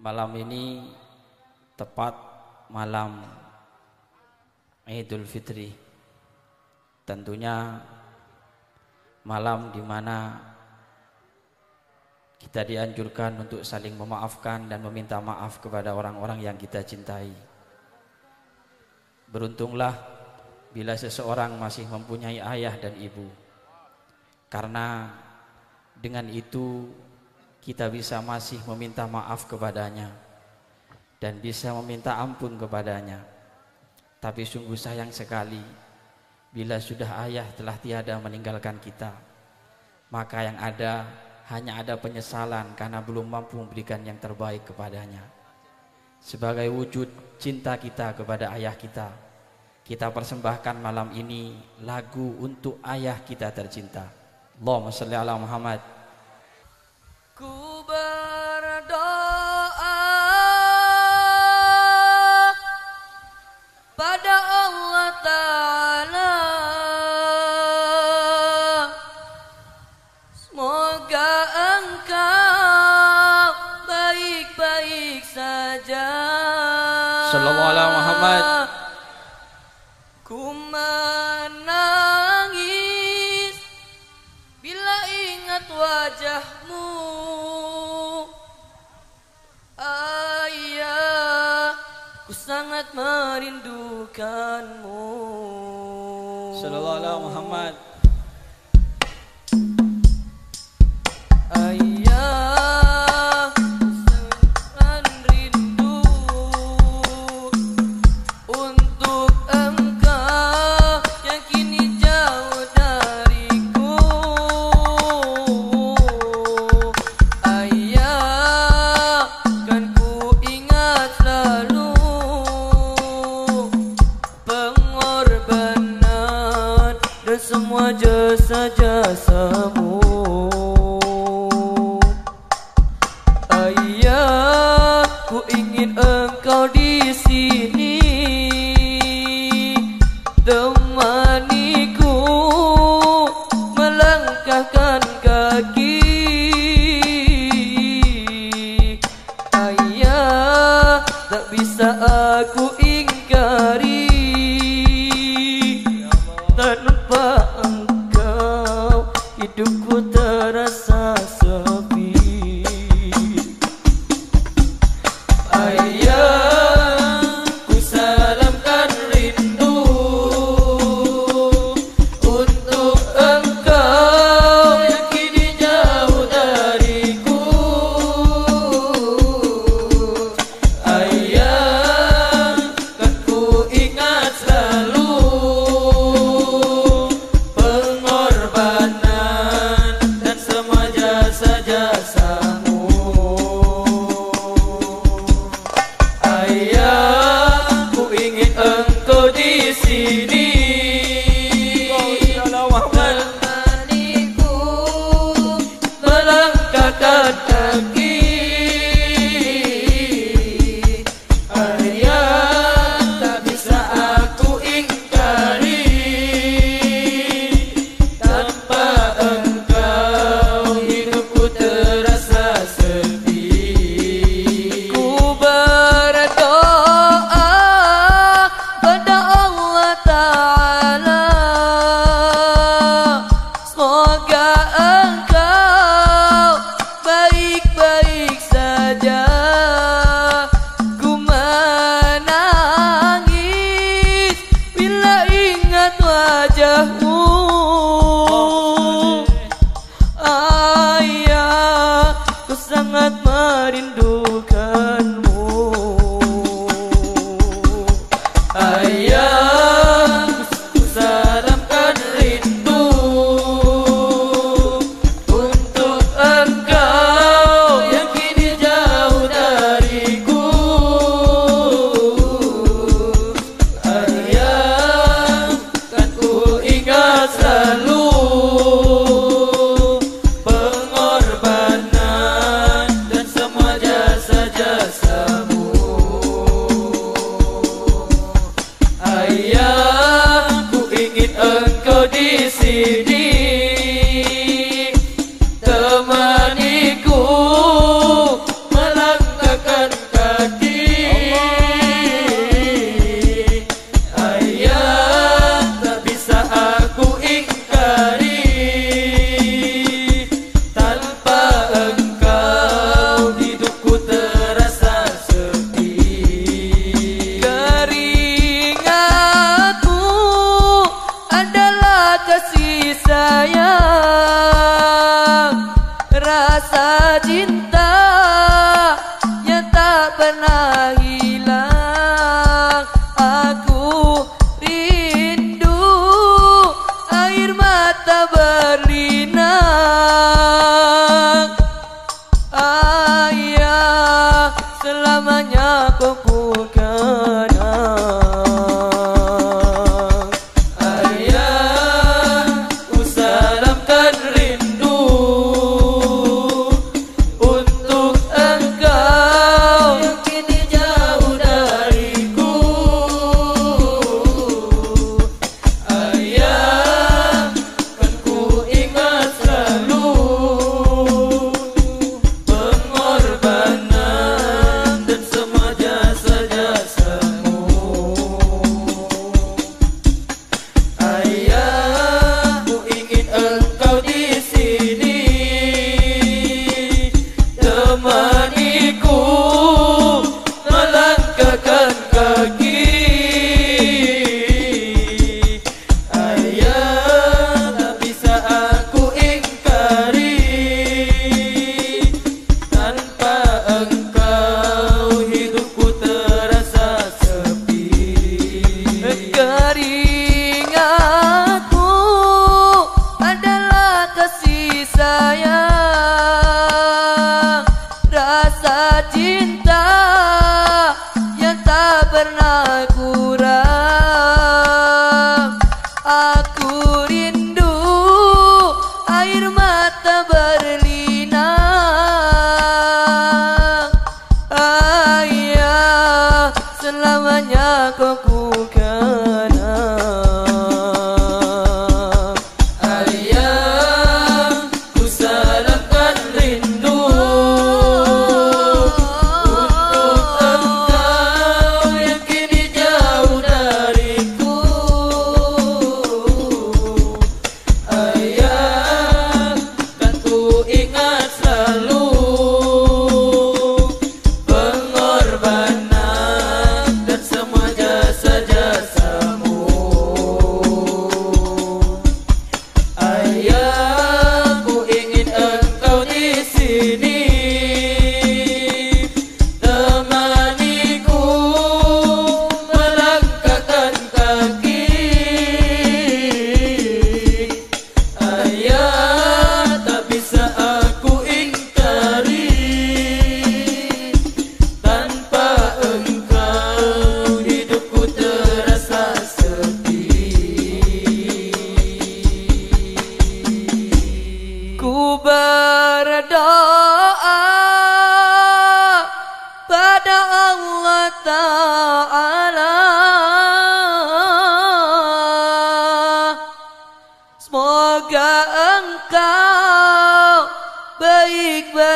malam ini tepat malam Idul Fitri. Tentunya malam di mana kita dianjurkan untuk saling memaafkan dan meminta maaf kepada orang-orang yang kita cintai. Beruntunglah bila seseorang masih mempunyai ayah dan ibu. Karena dengan itu kita bisa masih meminta maaf kepadanya dan bisa meminta ampun kepadanya. Tapi sungguh sayang sekali bila sudah ayah telah tiada meninggalkan kita. Maka yang ada hanya ada penyesalan karena belum mampu memberikan yang terbaik kepadanya. Sebagai wujud cinta kita kepada ayah kita, kita persembahkan malam ini lagu untuk ayah kita tercinta. Allahumma salli ala Muhammad. Sallallahu ala Muhammad. Ku menangis bila ingat wajahmu Ayah, ku sangat merindukanmu Sallallahu ala Muhammad. love. Ayah, cinta yang tak pernah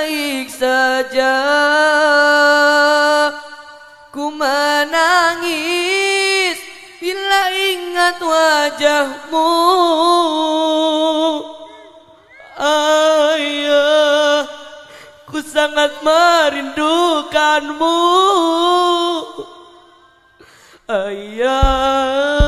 baik saja. Ku menangis bila ingat wajahmu. Ayah Ku sangat merindukanmu. Ayah.